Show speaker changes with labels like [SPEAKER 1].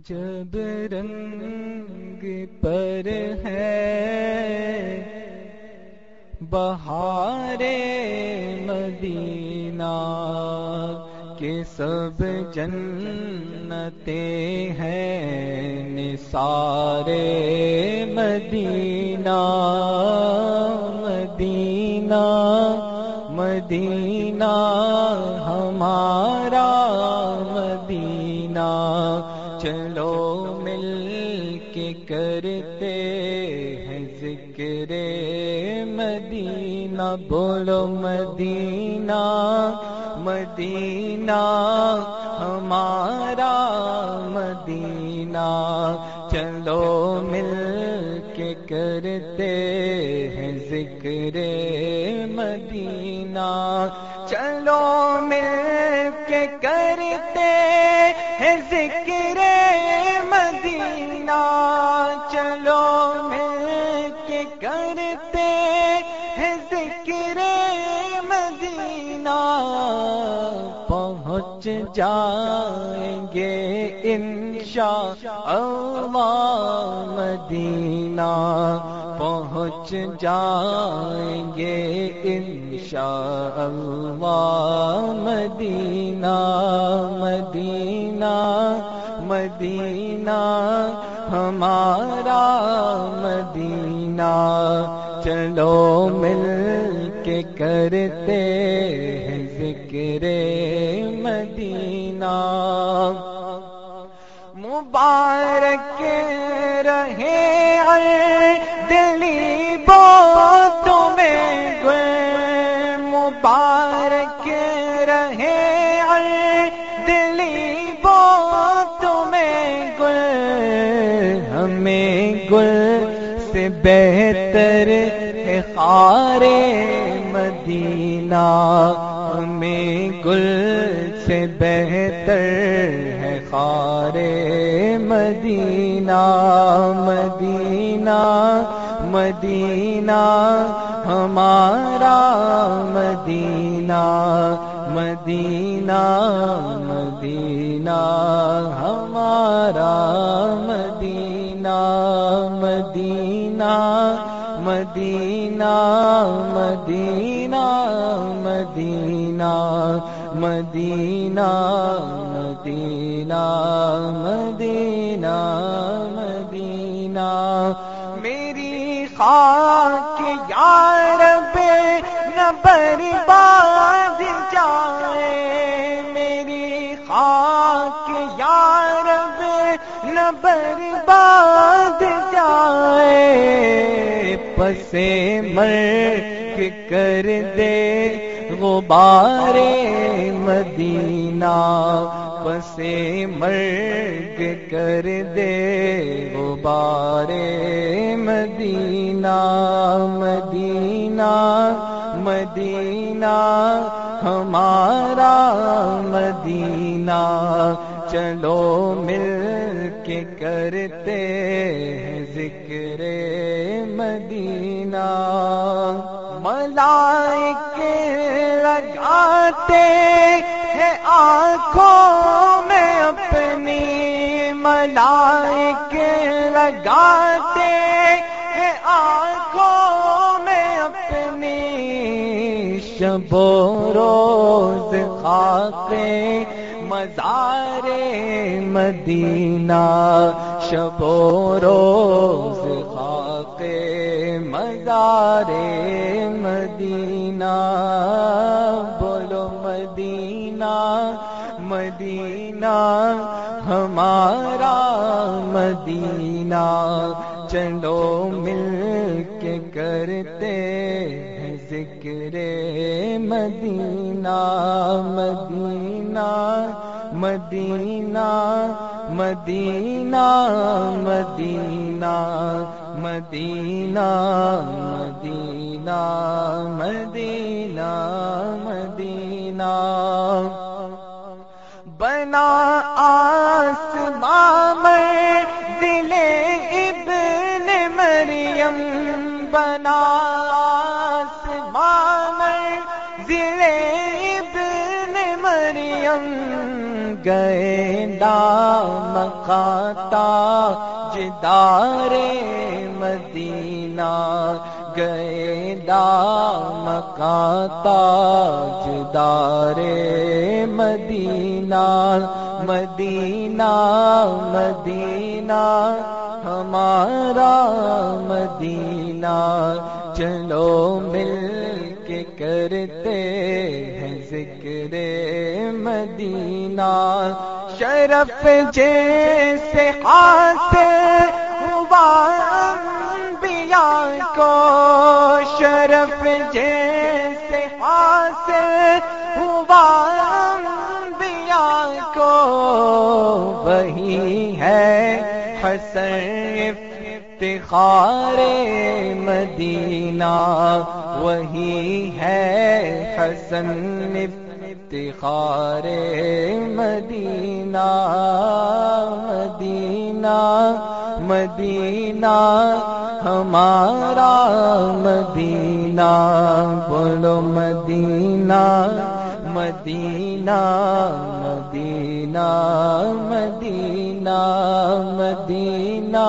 [SPEAKER 1] عجب رنگ پر ہے بہار مدینہ کے سب جنتے ہیں نثار مدینہ مدینہ مدینہ ہمارا بولو مدینہ مدینہ ہمارا مدینہ۔ چلو مل کے کرتے ہیں ذکر مدینہ۔ چلو مل پہنچ جائیں گے انشاء اللہ مدینہ پہنچ جائیں گے انشاء اللہ مدینہ مدینہ مدینہ ہمارا مدینہ چلو مل کے کرتے ہیں ذکر مدینہ۔ مبارک رہے دلی بو تمہیں گل مبارک رہے دلی بو تمہیں گل ہمیں گل سے بہتر ہے خار مدینہ۔ ہمیں گل سے بہتر ہے خار مدینہ مدینہ مدینہ، ہمارا مدینہ مدینہ مدینہ، ہمارا مدینہ مدینہ مدینہ مدینہ مدینہ مدینہ مدینہ مدینہ مدینہ۔ میری خاک یار بے نہ برباد جائے۔ میری خاک یار بے نہ برباد جائے۔ پسے مر کر دے غبار مدینہ پسے مرگ کر دے غبار مدینہ مدینہ مدینہ، ہمارا مدینہ۔ چلو مل کے کرتے ہیں ذکر مدینہ۔ ملائک لگاتے ہیں آنکھوں میں اپنی ملائک لگاتے ہیں آنکھوں میں اپنی شب و روز خاکے مزار مدینہ شب و روز خاکے مزار مدینہ ہمارا مدینہ۔ چلو مل کے کرتے ہیں ذکر مدینہ مدینہ مدینہ مدینہ مدینہ مدینہ مدینہ مدینہ مدینہ۔ بنا آسماں میں ابن مریم گئے نام کھاتا جدار مدینہ گئے دام کاتا جدار مدینہ مدینہ مدینہ ہمارا مدینہ چلو مل کے کرتے ہیں ذکر مدینہ۔ شرف جیسے حاصل ہوا انبیاء کو، شرف جیسے حاصل ہوا انبیاء کو۔ وہی ہے حسن افتخار مدینہ، وہی ہے حسن افتخار مدینہ مدینہ مدینہ، ہمارا مدینہ، بولو مدینہ مدینہ مدینہ مدینہ